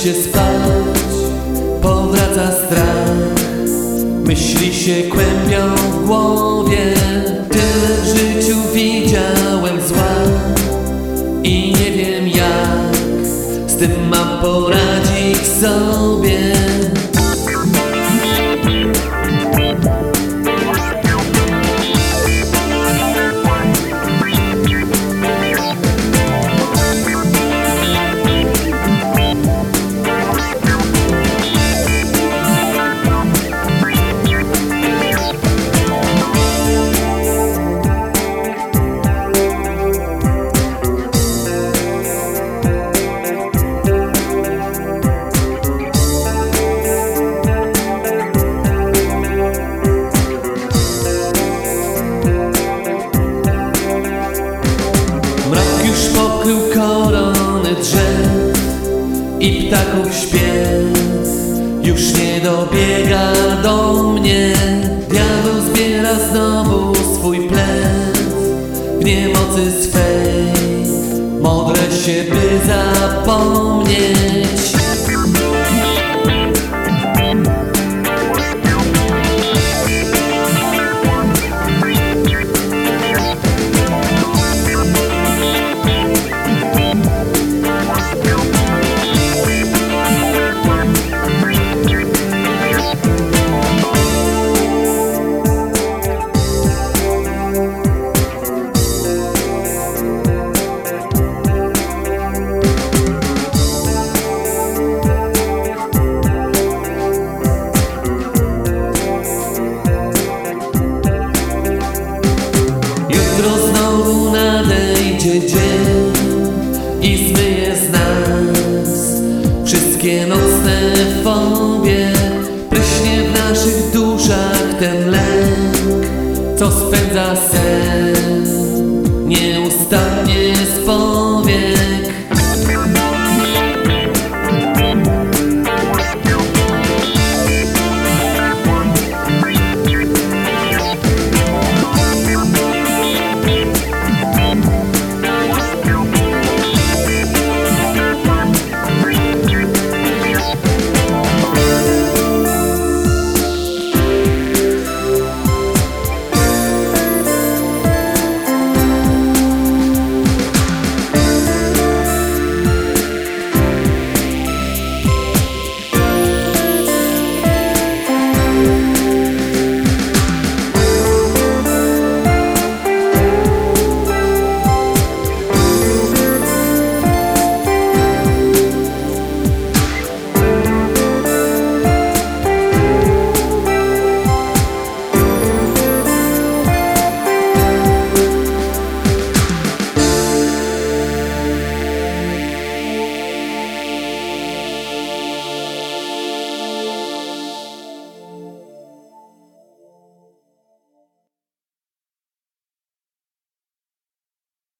się spać. Pokrył korony drzew i ptaków śpiew już nie dobiega do mnie. Diabeł zbiera znowu swój plew w niemocy swej. Modlę się, by zapomnieć. to spędza sen.